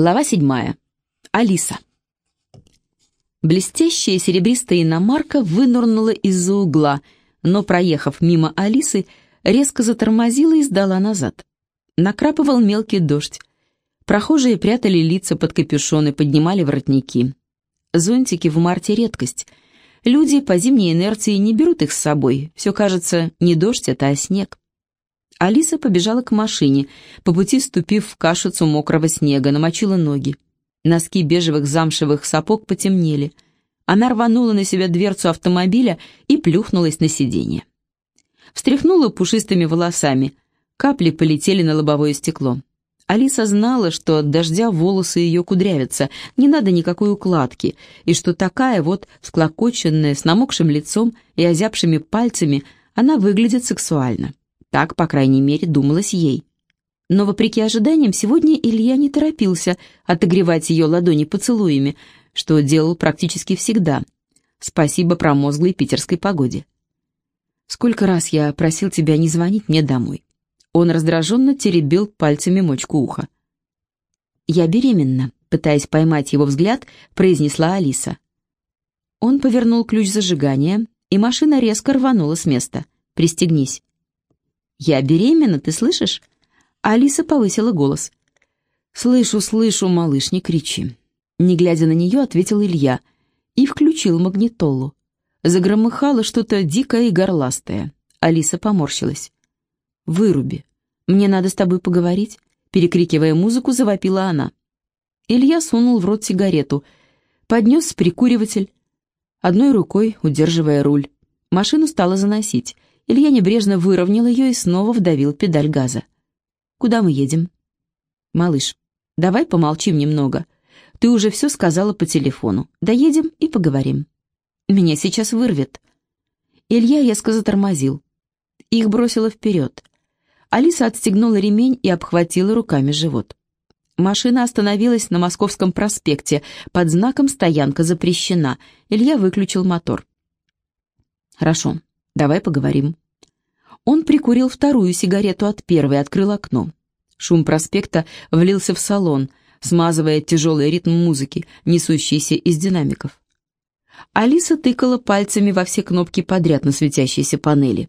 Глава седьмая. Алиса. Блестящая серебристая иномарка вынырнула из-за угла, но, проехав мимо Алисы, резко затормозила и сдала назад. Накрапывал мелкий дождь. Прохожие прятали лица под капюшоны, поднимали воротники. Зонтики в марте редкость. Люди по зимней инерции не берут их с собой. Все кажется, не дождь это, а снег. Алиса побежала к машине, по пути ступив в кашицу мокрого снега, намочила ноги. Носки бежевых замшевых сапог потемнели. Она рванула на себя дверцу автомобиля и плюхнулась на сиденье. Встряхнула пушистыми волосами. Капли полетели на лобовое стекло. Алиса знала, что от дождя волосы ее кудрявятся, не надо никакой укладки, и что такая вот, склокоченная, с намокшим лицом и озябшими пальцами, она выглядит сексуально. Так, по крайней мере, думалось ей. Но, вопреки ожиданиям, сегодня Илья не торопился отогревать ее ладони поцелуями, что делал практически всегда. Спасибо промозглой питерской погоде. «Сколько раз я просил тебя не звонить мне домой?» Он раздраженно теребил пальцами мочку уха. «Я беременна», — пытаясь поймать его взгляд, произнесла Алиса. Он повернул ключ зажигания, и машина резко рванула с места. «Пристегнись». «Я беременна, ты слышишь?» Алиса повысила голос. «Слышу, слышу, малыш, не кричи». Не глядя на нее, ответил Илья и включил магнитолу. Загромыхало что-то дикое и горластое. Алиса поморщилась. «Выруби. Мне надо с тобой поговорить», — перекрикивая музыку, завопила она. Илья сунул в рот сигарету, поднес прикуриватель, одной рукой удерживая руль. Машину стало заносить. Илья небрежно выровнял ее и снова вдавил педаль газа. «Куда мы едем?» «Малыш, давай помолчим немного. Ты уже все сказала по телефону. Доедем и поговорим. Меня сейчас вырвет». Илья резко затормозил. Их бросило вперед. Алиса отстегнула ремень и обхватила руками живот. Машина остановилась на Московском проспекте под знаком «Стоянка запрещена». Илья выключил мотор. «Хорошо, давай поговорим». Он прикурил вторую сигарету от первой, открыл окно. Шум проспекта влился в салон, смазывая тяжелый ритм музыки, несущийся из динамиков. Алиса тыкала пальцами во все кнопки подряд на светящейся панели.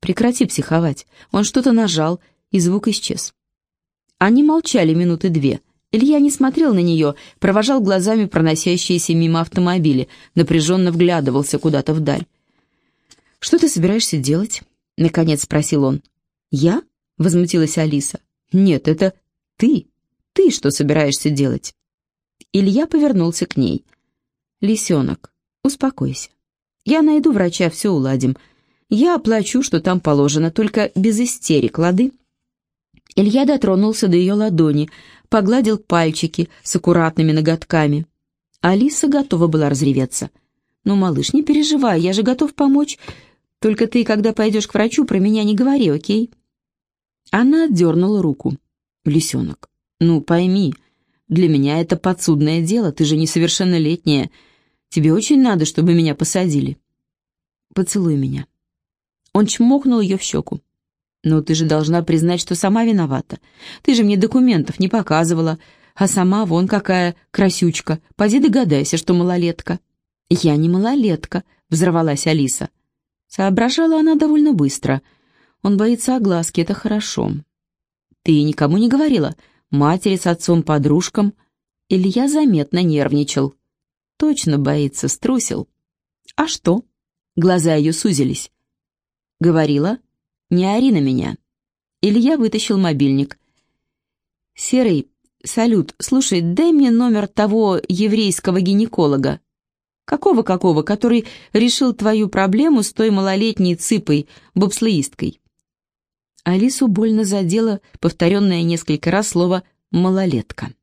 Прекрати психовать. Он что-то нажал, и звук исчез. Они молчали минуты две. Илья не смотрел на нее, провожал глазами проносящиеся мимо автомобили, напряженно вглядывался куда-то вдаль. «Что ты собираешься делать?» — наконец спросил он. «Я?» — возмутилась Алиса. «Нет, это ты. Ты что собираешься делать?» Илья повернулся к ней. «Лисенок, успокойся. Я найду врача, все уладим. Я оплачу, что там положено, только без истерик, лады?» Илья дотронулся до ее ладони, погладил пальчики с аккуратными ноготками. Алиса готова была разреветься. «Ну, малыш, не переживай, я же готов помочь. Только ты, когда пойдешь к врачу, про меня не говори, окей?» Она отдернула руку. «Лисенок, ну пойми, для меня это подсудное дело, ты же несовершеннолетняя. Тебе очень надо, чтобы меня посадили. Поцелуй меня». Он чмокнул ее в щеку. «Но ты же должна признать, что сама виновата. Ты же мне документов не показывала, а сама вон какая красючка. Поди догадайся, что малолетка». «Я не малолетка», — взорвалась Алиса. Соображала она довольно быстро. Он боится огласки, это хорошо. «Ты никому не говорила? Матери с отцом, подружкам?» Илья заметно нервничал. «Точно боится, струсил». «А что?» Глаза ее сузились. Говорила, не ори на меня. Илья вытащил мобильник. «Серый, салют, слушай, дай мне номер того еврейского гинеколога». «Какого-какого, который решил твою проблему с той малолетней цыпой, бобслеисткой?» Алису больно задело повторенное несколько раз слово «малолетка».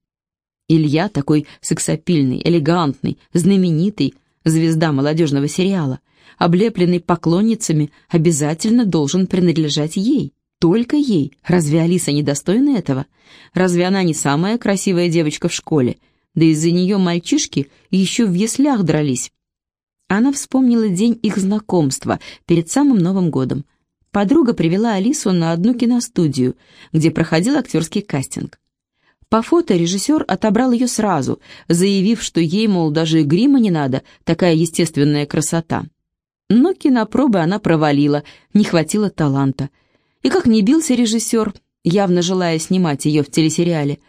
Илья такой сексапильный, элегантный, знаменитый, звезда молодежного сериала, облепленный поклонницами, обязательно должен принадлежать ей. Только ей. Разве Алиса недостойна этого? Разве она не самая красивая девочка в школе? Да из-за нее мальчишки еще в яслях дрались. Она вспомнила день их знакомства перед самым Новым годом. Подруга привела Алису на одну киностудию, где проходил актерский кастинг. По фото режиссер отобрал ее сразу, заявив, что ей, мол, даже грима не надо, такая естественная красота. Но кинопробы она провалила, не хватило таланта. И как не бился режиссер, явно желая снимать ее в телесериале,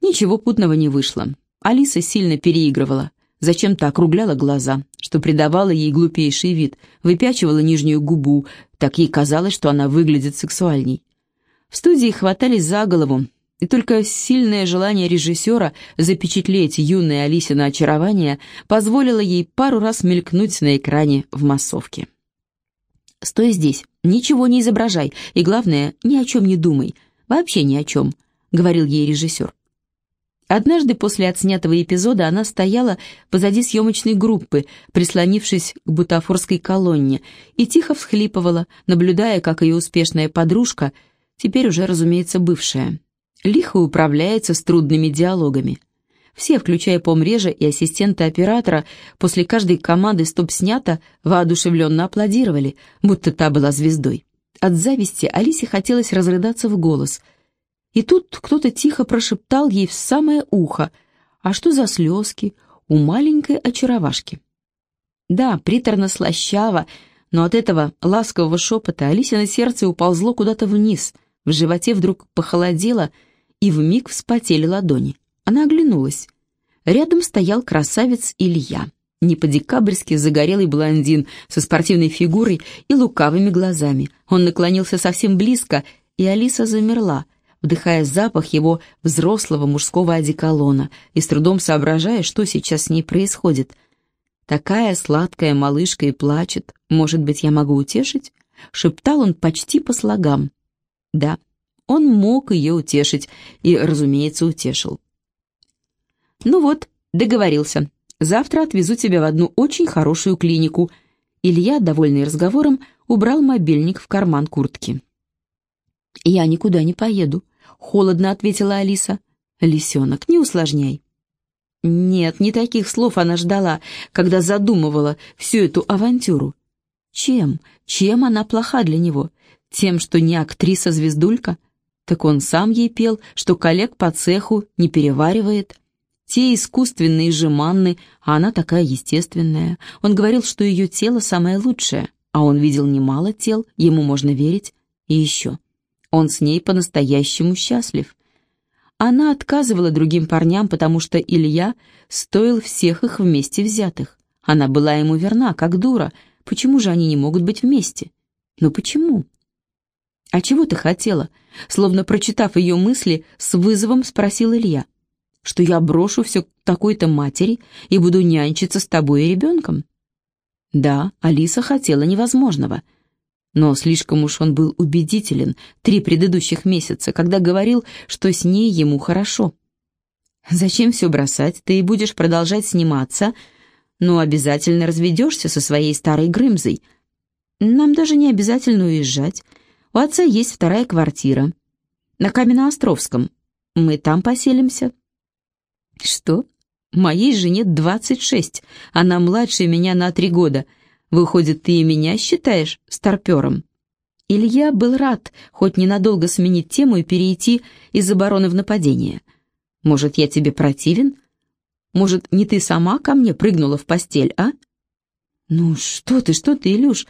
ничего путного не вышло. Алиса сильно переигрывала, зачем-то округляла глаза, что придавало ей глупейший вид, выпячивала нижнюю губу, так ей казалось, что она выглядит сексуальней. В студии хватались за голову, и только сильное желание режиссера запечатлеть юное Алисина очарование позволило ей пару раз мелькнуть на экране в массовке. «Стой здесь, ничего не изображай, и главное, ни о чем не думай, вообще ни о чем», — говорил ей режиссер. Однажды после отснятого эпизода она стояла позади съемочной группы, прислонившись к бутафорской колонне, и тихо всхлипывала, наблюдая, как ее успешная подружка, теперь уже, разумеется, бывшая, лихо управляется с трудными диалогами. Все, включая помрежа и ассистента оператора, после каждой команды «Стоп снято» воодушевленно аплодировали, будто та была звездой. От зависти Алисе хотелось разрыдаться в голос. И тут кто-то тихо прошептал ей в самое ухо, «А что за слезки у маленькой очаровашки?» Да, приторно-слащаво, но от этого ласкового шепота Алисе сердце уползло куда-то вниз, в животе вдруг похолодело — и вмиг вспотели ладони. Она оглянулась. Рядом стоял красавец Илья, не загорелый блондин со спортивной фигурой и лукавыми глазами. Он наклонился совсем близко, и Алиса замерла, вдыхая запах его взрослого мужского одеколона и с трудом соображая, что сейчас с ней происходит. «Такая сладкая малышка и плачет. Может быть, я могу утешить?» — шептал он почти по слогам. «Да, он мог ее утешить и, разумеется, утешил. «Ну вот, договорился. Завтра отвезу тебя в одну очень хорошую клинику». Илья, довольный разговором, убрал мобильник в карман куртки. «Я никуда не поеду», — холодно ответила Алиса. «Лисенок, не усложняй». Нет, не таких слов она ждала, когда задумывала всю эту авантюру. Чем? Чем она плоха для него? Тем, что не актриса-звездулька? Так он сам ей пел, что коллег по цеху не переваривает. Те искусственные же манны, а она такая естественная. Он говорил, что ее тело самое лучшее, а он видел немало тел, ему можно верить. И еще, он с ней по-настоящему счастлив. Она отказывала другим парням, потому что Илья стоил всех их вместе взятых. Она была ему верна, как дура. Почему же они не могут быть вместе? Но почему? «А чего ты хотела?» Словно прочитав ее мысли, с вызовом спросил Илья. «Что я брошу все к такой-то матери и буду нянчиться с тобой и ребенком?» Да, Алиса хотела невозможного. Но слишком уж он был убедителен три предыдущих месяца, когда говорил, что с ней ему хорошо. «Зачем все бросать? Ты и будешь продолжать сниматься, но обязательно разведешься со своей старой Грымзой. Нам даже не обязательно уезжать». У отца есть вторая квартира. На Каменноостровском. Мы там поселимся». «Что? Моей жене 26. Она младше меня на три года. Выходит, ты и меня считаешь старпером?» Илья был рад хоть ненадолго сменить тему и перейти из обороны в нападение. «Может, я тебе противен? Может, не ты сама ко мне прыгнула в постель, а?» «Ну что ты, что ты, Илюш?»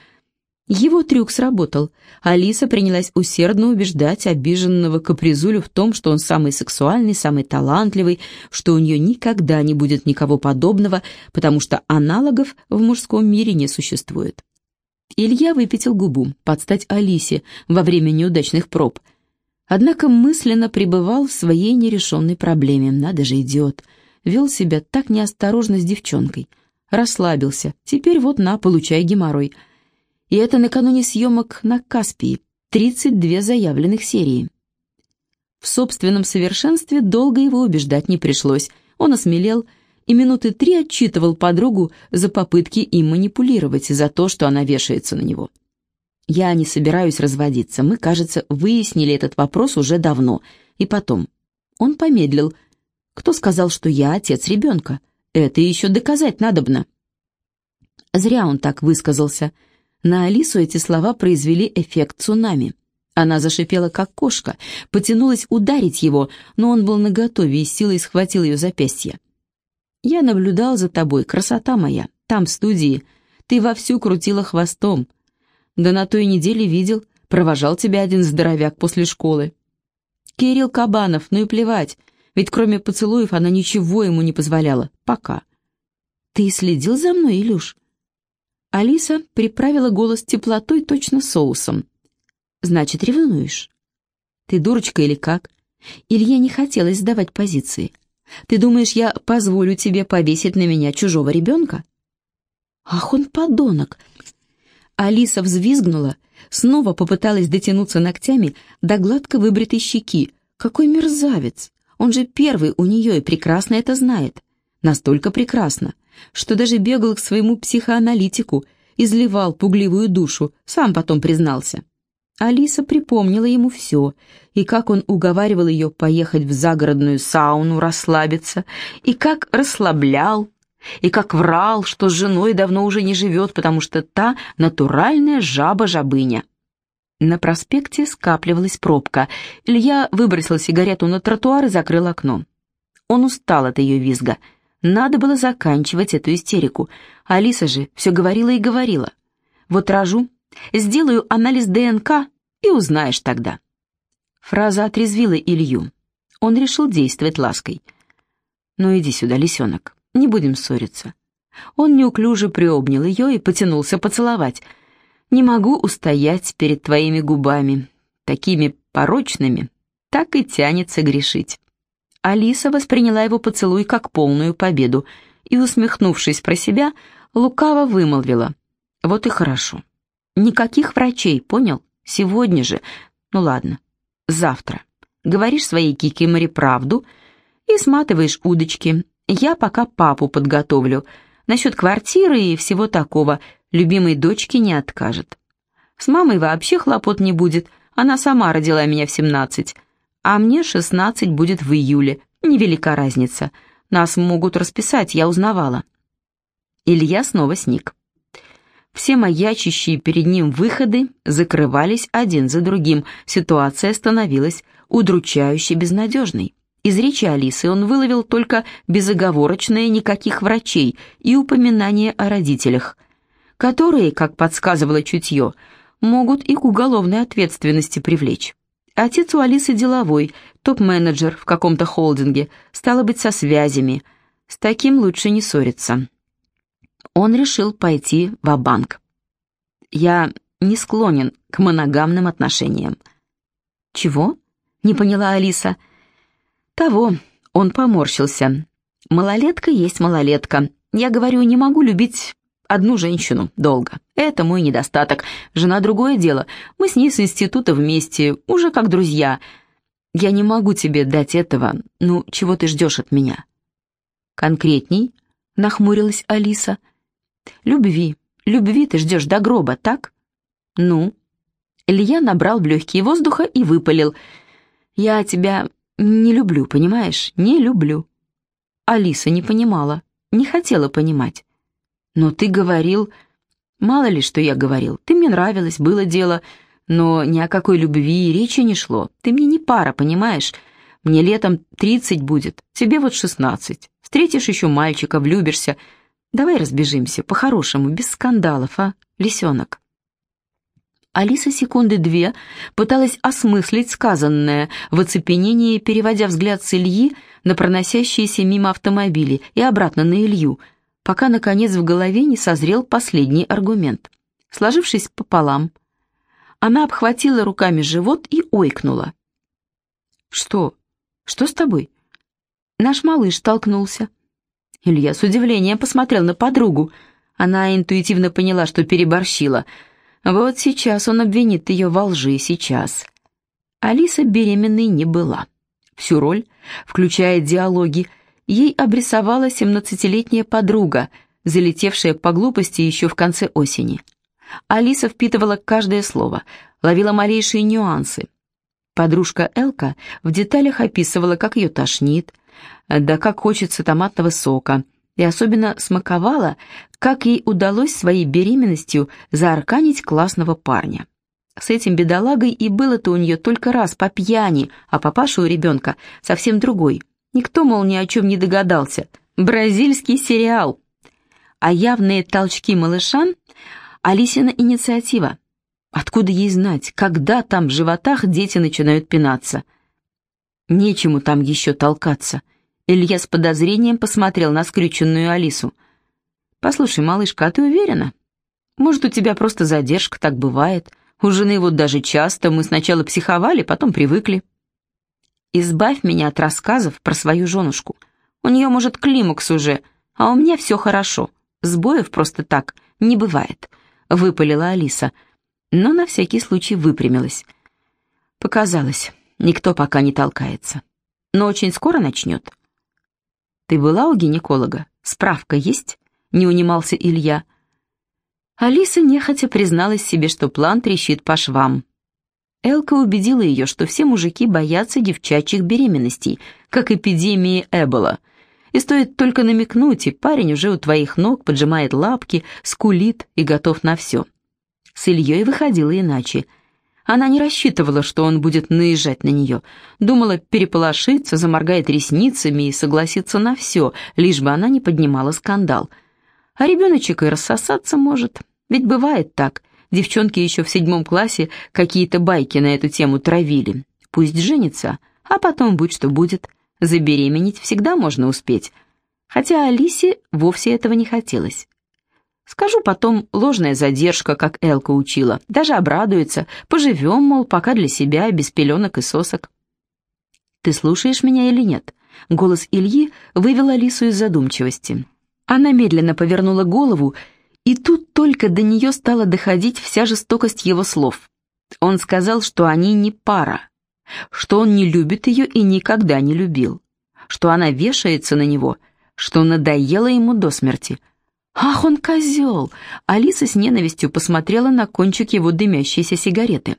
Его трюк сработал. Алиса принялась усердно убеждать обиженного капризулю в том, что он самый сексуальный, самый талантливый, что у нее никогда не будет никого подобного, потому что аналогов в мужском мире не существует. Илья выпятил губу, под стать Алисе во время неудачных проб. Однако мысленно пребывал в своей нерешенной проблеме. Надо же, идиот. Вел себя так неосторожно с девчонкой. Расслабился. Теперь вот на, получай геморрой. И это накануне съемок на Каспии, 32 заявленных серии. В собственном совершенстве долго его убеждать не пришлось. Он осмелел и минуты три отчитывал подругу за попытки им манипулировать, за то, что она вешается на него. «Я не собираюсь разводиться. Мы, кажется, выяснили этот вопрос уже давно. И потом...» Он помедлил. «Кто сказал, что я отец ребенка? Это еще доказать надобно». Зря он так высказался. На Алису эти слова произвели эффект цунами. Она зашипела, как кошка, потянулась ударить его, но он был наготове и силой схватил ее запястье. «Я наблюдал за тобой, красота моя, там, в студии. Ты вовсю крутила хвостом. Да на той неделе видел, провожал тебя один здоровяк после школы. Кирилл Кабанов, ну и плевать, ведь кроме поцелуев она ничего ему не позволяла. Пока». «Ты следил за мной, Илюш?» Алиса приправила голос теплотой точно соусом. Значит, ревнуешь. Ты дурочка или как? Илье не хотелось сдавать позиции. Ты думаешь, я позволю тебе повесить на меня чужого ребенка? Ах, он подонок! Алиса взвизгнула, снова попыталась дотянуться ногтями до гладко выбритой щеки. Какой мерзавец! Он же первый у нее и прекрасно это знает. Настолько прекрасно, что даже бегал к своему психоаналитику, изливал пугливую душу, сам потом признался. Алиса припомнила ему все, и как он уговаривал ее поехать в загородную сауну расслабиться, и как расслаблял, и как врал, что с женой давно уже не живет, потому что та натуральная жаба-жабыня. На проспекте скапливалась пробка. Илья выбросил сигарету на тротуар и закрыл окно. Он устал от ее визга. Надо было заканчивать эту истерику. Алиса же все говорила и говорила. Вот рожу, Сделаю анализ ДНК и узнаешь тогда». Фраза отрезвила Илью. Он решил действовать лаской. «Ну иди сюда, лисенок, не будем ссориться». Он неуклюже приобнял ее и потянулся поцеловать. «Не могу устоять перед твоими губами, такими порочными, так и тянется грешить». Алиса восприняла его поцелуй как полную победу и, усмехнувшись про себя, лукаво вымолвила. «Вот и хорошо. Никаких врачей, понял? Сегодня же. Ну ладно, завтра. Говоришь своей Кикиморе правду и сматываешь удочки. Я пока папу подготовлю. Насчет квартиры и всего такого любимой дочке не откажет. С мамой вообще хлопот не будет. Она сама родила меня в семнадцать. А мне шестнадцать будет в июле. Невелика разница. Нас могут расписать, я узнавала. Илья снова сник. Все маячащие перед ним выходы закрывались один за другим. Ситуация становилась удручающе безнадежной. Из речи Алисы он выловил только безоговорочное никаких врачей и упоминание о родителях, которые, как подсказывало чутье, могут и к уголовной ответственности привлечь. Отец у Алисы деловой, топ-менеджер в каком-то холдинге, стало быть, со связями. С таким лучше не ссориться он решил пойти в банк Я не склонен к моногамным отношениям. «Чего?» — не поняла Алиса. «Того». Он поморщился. «Малолетка есть малолетка. Я говорю, не могу любить одну женщину долго. Это мой недостаток. Жена другое дело. Мы с ней с института вместе, уже как друзья. Я не могу тебе дать этого. Ну, чего ты ждешь от меня?» «Конкретней?» — нахмурилась Алиса. Любви. Любви ты ждешь до гроба, так? Ну? Илья набрал в легкие воздуха и выпалил. Я тебя не люблю, понимаешь? Не люблю. Алиса не понимала, не хотела понимать. Но ты говорил... Мало ли, что я говорил. Ты мне нравилась, было дело, но ни о какой любви и речи не шло. Ты мне не пара, понимаешь? Мне летом тридцать будет, тебе вот шестнадцать. Встретишь еще мальчика, влюбишься, Давай разбежимся, по-хорошему, без скандалов, а, лисенок?» Алиса секунды две пыталась осмыслить сказанное, в оцепенении переводя взгляд с Ильи на проносящиеся мимо автомобили и обратно на Илью, пока, наконец, в голове не созрел последний аргумент. Сложившись пополам, она обхватила руками живот и ойкнула. «Что? Что с тобой?» Наш малыш толкнулся. Илья с удивлением посмотрел на подругу. Она интуитивно поняла, что переборщила. Вот сейчас он обвинит ее во лжи, сейчас. Алиса беременной не была. Всю роль, включая диалоги, ей обрисовала семнадцатилетняя подруга, залетевшая по глупости еще в конце осени. Алиса впитывала каждое слово, ловила малейшие нюансы. Подружка Элка в деталях описывала, как ее тошнит, да как хочется томатного сока, и особенно смаковала, как ей удалось своей беременностью заарканить классного парня. С этим бедолагой и было-то у нее только раз по пьяни, а папаша у ребенка совсем другой. Никто, мол, ни о чем не догадался. Бразильский сериал. А явные толчки малышам — Алисина инициатива. Откуда ей знать, когда там в животах дети начинают пинаться? Нечему там еще толкаться. Илья с подозрением посмотрел на скрюченную Алису. «Послушай, малышка, а ты уверена? Может, у тебя просто задержка, так бывает. У жены вот даже часто, мы сначала психовали, потом привыкли». «Избавь меня от рассказов про свою женушку. У нее, может, климакс уже, а у меня все хорошо. Сбоев просто так не бывает», — выпалила Алиса, но на всякий случай выпрямилась. Показалось, никто пока не толкается. Но очень скоро начнет. «Ты была у гинеколога? Справка есть?» — не унимался Илья. Алиса нехотя призналась себе, что план трещит по швам. Элка убедила ее, что все мужики боятся девчачьих беременностей, как эпидемии Эбола. И стоит только намекнуть, и парень уже у твоих ног поджимает лапки, скулит и готов на все. С Ильей выходило иначе. Она не рассчитывала, что он будет наезжать на нее. Думала, переполошится, заморгает ресницами и согласится на все, лишь бы она не поднимала скандал. А ребеночек и рассосаться может. Ведь бывает так. Девчонки еще в седьмом классе какие-то байки на эту тему травили. Пусть женится, а потом будь что будет. Забеременеть всегда можно успеть. Хотя Алисе вовсе этого не хотелось. Скажу потом, ложная задержка, как Элка учила. Даже обрадуется. Поживем, мол, пока для себя, без пеленок и сосок. «Ты слушаешь меня или нет?» Голос Ильи вывел Алису из задумчивости. Она медленно повернула голову, и тут только до нее стала доходить вся жестокость его слов. Он сказал, что они не пара, что он не любит ее и никогда не любил, что она вешается на него, что надоело ему до смерти — «Ах, он козел!» Алиса с ненавистью посмотрела на кончик его дымящейся сигареты.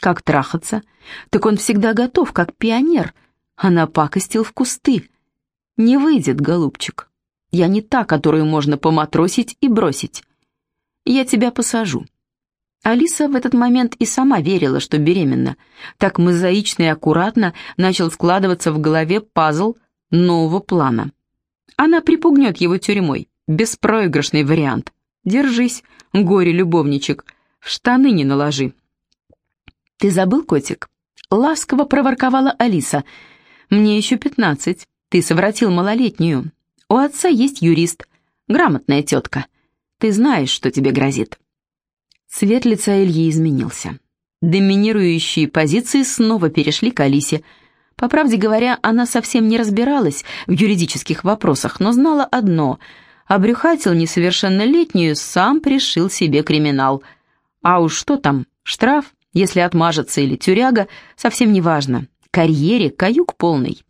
«Как трахаться? Так он всегда готов, как пионер. Она пакостил в кусты. Не выйдет, голубчик. Я не та, которую можно поматросить и бросить. Я тебя посажу». Алиса в этот момент и сама верила, что беременна. Так мозаично и аккуратно начал складываться в голове пазл нового плана. Она припугнет его тюрьмой. Беспроигрышный вариант. Держись, горе-любовничек, в штаны не наложи. Ты забыл, котик? Ласково проворковала Алиса. Мне еще пятнадцать. Ты совратил малолетнюю. У отца есть юрист, грамотная тетка. Ты знаешь, что тебе грозит. Цвет лица Ильи изменился. Доминирующие позиции снова перешли к Алисе. По правде говоря, она совсем не разбиралась в юридических вопросах, но знала одно — обрюхатил несовершеннолетнюю, сам пришил себе криминал. А уж что там, штраф, если отмажется или тюряга, совсем не важно. Карьере каюк полный.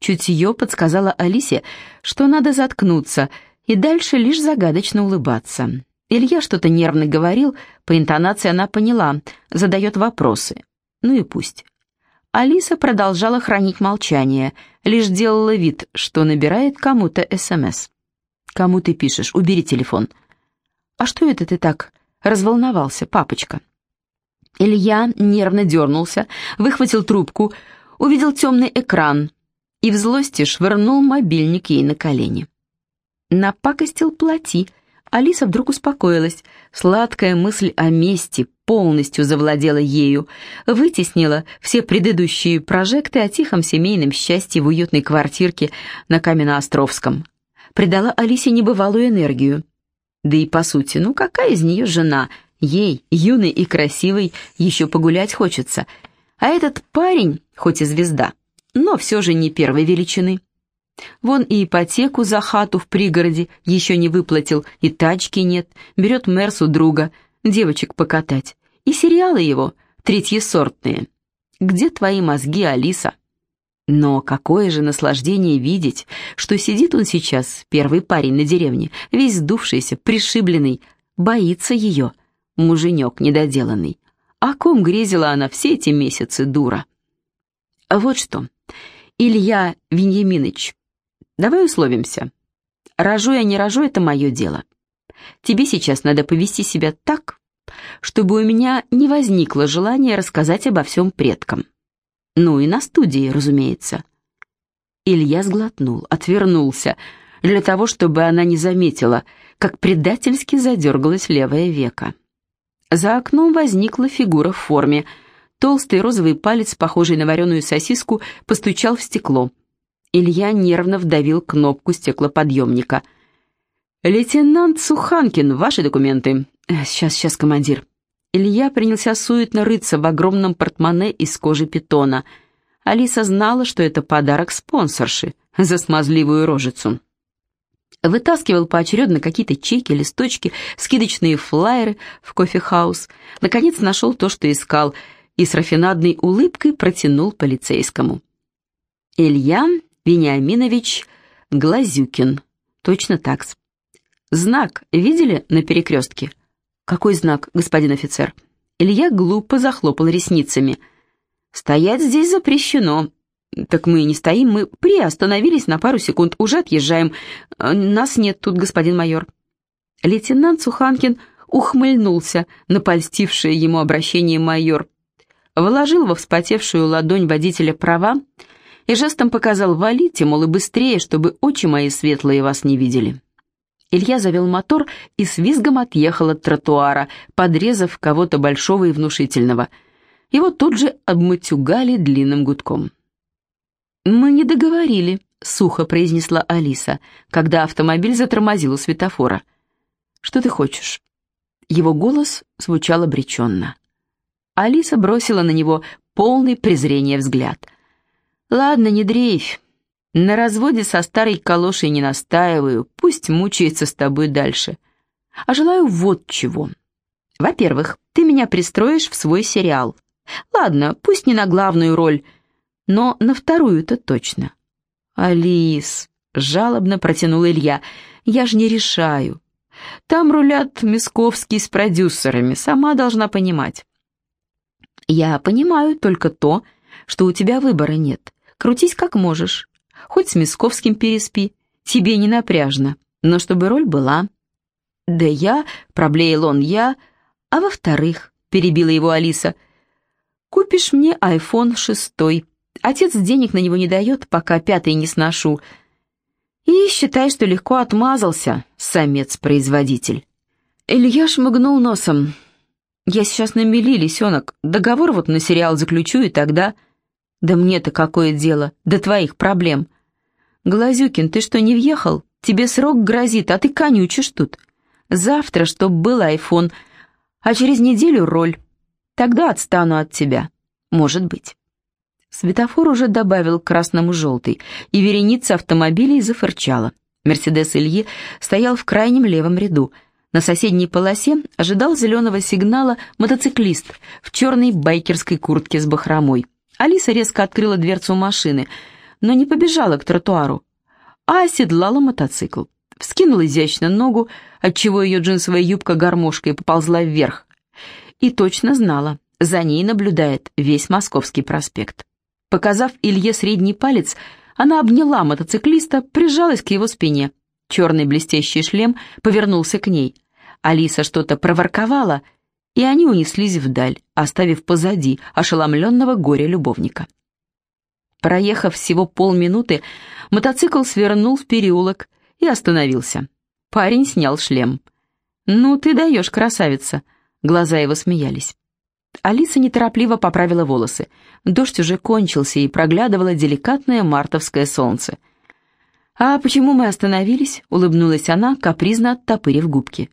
Чутье подсказала Алисе, что надо заткнуться и дальше лишь загадочно улыбаться. Илья что-то нервно говорил, по интонации она поняла, задает вопросы. Ну и пусть. Алиса продолжала хранить молчание, лишь делала вид, что набирает кому-то СМС. «Кому ты пишешь? Убери телефон». «А что это ты так разволновался, папочка?» Илья нервно дернулся, выхватил трубку, увидел темный экран и в злости швырнул мобильник ей на колени. Напакостил плати. Алиса вдруг успокоилась. Сладкая мысль о мести полностью завладела ею, вытеснила все предыдущие прожекты о тихом семейном счастье в уютной квартирке на Каменноостровском придала Алисе небывалую энергию. Да и по сути, ну какая из нее жена? Ей, юной и красивой, еще погулять хочется. А этот парень, хоть и звезда, но все же не первой величины. Вон и ипотеку за хату в пригороде еще не выплатил, и тачки нет, берет Мерс у друга, девочек покатать. И сериалы его, третьесортные. Где твои мозги, Алиса? Но какое же наслаждение видеть, что сидит он сейчас, первый парень на деревне, весь сдувшийся, пришибленный, боится ее, муженек недоделанный. О ком грезила она все эти месяцы, дура? А вот что, Илья Веньяминович, давай условимся. Рожу я, не рожу, это мое дело. Тебе сейчас надо повести себя так, чтобы у меня не возникло желания рассказать обо всем предкам. Ну и на студии, разумеется. Илья сглотнул, отвернулся, для того, чтобы она не заметила, как предательски задергалось левое веко. За окном возникла фигура в форме. Толстый розовый палец, похожий на вареную сосиску, постучал в стекло. Илья нервно вдавил кнопку стеклоподъемника. «Лейтенант Суханкин, ваши документы». «Сейчас, сейчас, командир». Илья принялся суетно рыться в огромном портмоне из кожи питона. Алиса знала, что это подарок спонсорши за смазливую рожицу. Вытаскивал поочередно какие-то чеки, листочки, скидочные флаеры в кофехаус. Наконец нашел то, что искал, и с рафинадной улыбкой протянул полицейскому. Илья Вениаминович Глазюкин. Точно так. Знак видели на перекрестке? Какой знак, господин офицер? Илья глупо захлопал ресницами. Стоять здесь запрещено. Так мы не стоим, мы приостановились на пару секунд, уже отъезжаем. Нас нет тут, господин майор. Лейтенант Суханкин ухмыльнулся на польстившее ему обращение майор. Вложил во вспотевшую ладонь водителя права и жестом показал «валите, мол, и быстрее, чтобы очи мои светлые вас не видели». Илья завел мотор и с визгом отъехал от тротуара, подрезав кого-то большого и внушительного. Его тут же обматюгали длинным гудком. «Мы не договорили», — сухо произнесла Алиса, когда автомобиль затормозил у светофора. «Что ты хочешь?» Его голос звучал обреченно. Алиса бросила на него полный презрения взгляд — Ладно, не дрейфь. На разводе со старой калошей не настаиваю, пусть мучается с тобой дальше. А желаю вот чего. Во-первых, ты меня пристроишь в свой сериал. Ладно, пусть не на главную роль, но на вторую-то точно. Алис, жалобно протянул Илья, я же не решаю. Там рулят Мисковский с продюсерами, сама должна понимать. Я понимаю только то, что у тебя выбора нет. Крутись как можешь. Хоть с Мисковским переспи. Тебе не напряжно. Но чтобы роль была. Да я, проблеял он, я... А во-вторых, перебила его Алиса, купишь мне iPhone шестой. Отец денег на него не дает, пока пятый не сношу. И считай, что легко отмазался, самец-производитель. Илья шмыгнул носом. Я сейчас на мели, лисенок. Договор вот на сериал заключу, и тогда... «Да мне-то какое дело? До твоих проблем!» «Глазюкин, ты что, не въехал? Тебе срок грозит, а ты конючишь тут. Завтра, чтоб был айфон, а через неделю роль. Тогда отстану от тебя. Может быть». Светофор уже добавил к красному желтый, и вереница автомобилей зафырчала. Мерседес Ильи стоял в крайнем левом ряду. На соседней полосе ожидал зеленого сигнала мотоциклист в черной байкерской куртке с бахромой. Алиса резко открыла дверцу машины, но не побежала к тротуару, а оседлала мотоцикл. Вскинула изящно ногу, отчего ее джинсовая юбка гармошкой поползла вверх. И точно знала, за ней наблюдает весь Московский проспект. Показав Илье средний палец, она обняла мотоциклиста, прижалась к его спине. Черный блестящий шлем повернулся к ней. Алиса что-то проворковала — и они унеслись вдаль, оставив позади ошеломленного горя-любовника. Проехав всего полминуты, мотоцикл свернул в переулок и остановился. Парень снял шлем. «Ну ты даешь, красавица!» Глаза его смеялись. Алиса неторопливо поправила волосы. Дождь уже кончился, и проглядывало деликатное мартовское солнце. «А почему мы остановились?» — улыбнулась она, капризно оттопырив губки.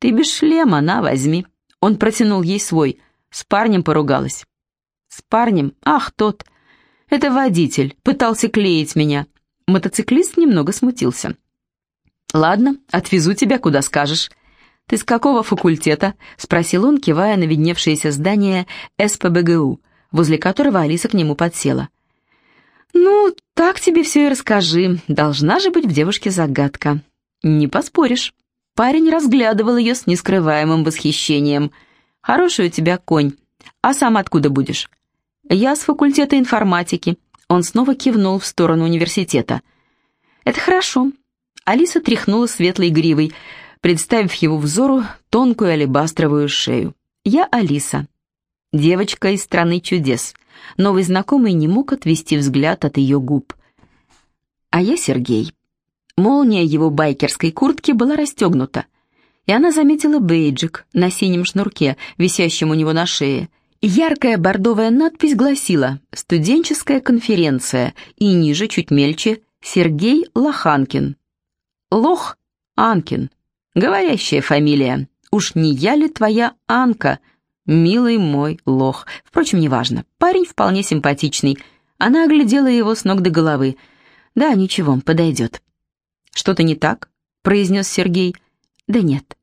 «Ты без шлема, на, возьми». Он протянул ей свой. С парнем поругалась. С парнем? Ах, тот. Это водитель. Пытался клеить меня. Мотоциклист немного смутился. «Ладно, отвезу тебя, куда скажешь». «Ты с какого факультета?» — спросил он, кивая на видневшееся здание СПБГУ, возле которого Алиса к нему подсела. «Ну, так тебе все и расскажи. Должна же быть в девушке загадка». «Не поспоришь». Парень разглядывал ее с нескрываемым восхищением. «Хороший у тебя конь. А сам откуда будешь?» «Я с факультета информатики». Он снова кивнул в сторону университета. «Это хорошо». Алиса тряхнула светлой гривой. представив его взору тонкую алебастровую шею. «Я Алиса, девочка из страны чудес». Новый знакомый не мог отвести взгляд от ее губ. «А я Сергей». Молния его байкерской куртки была расстегнута, и она заметила бейджик на синем шнурке, висящем у него на шее. Яркая бордовая надпись гласила «Студенческая конференция» и ниже, чуть мельче, «Сергей Лоханкин». Лох Анкин. Говорящая фамилия. Уж не я ли твоя Анка? Милый мой лох. Впрочем, неважно. Парень вполне симпатичный. Она оглядела его с ног до головы. Да, ничего, подойдет. «Что-то не так?» — произнес Сергей. «Да нет».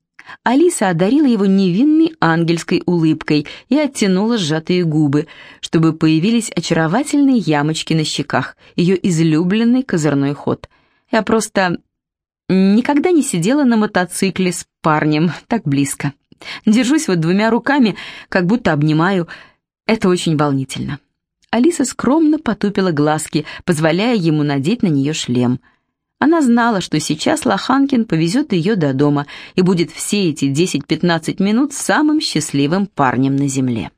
Алиса одарила его невинной ангельской улыбкой и оттянула сжатые губы, чтобы появились очаровательные ямочки на щеках, ее излюбленный козырной ход. Я просто никогда не сидела на мотоцикле с парнем так близко. Держусь вот двумя руками, как будто обнимаю. Это очень волнительно. Алиса скромно потупила глазки, позволяя ему надеть на нее шлем. Она знала, что сейчас Лоханкин повезет ее до дома и будет все эти 10-15 минут самым счастливым парнем на земле.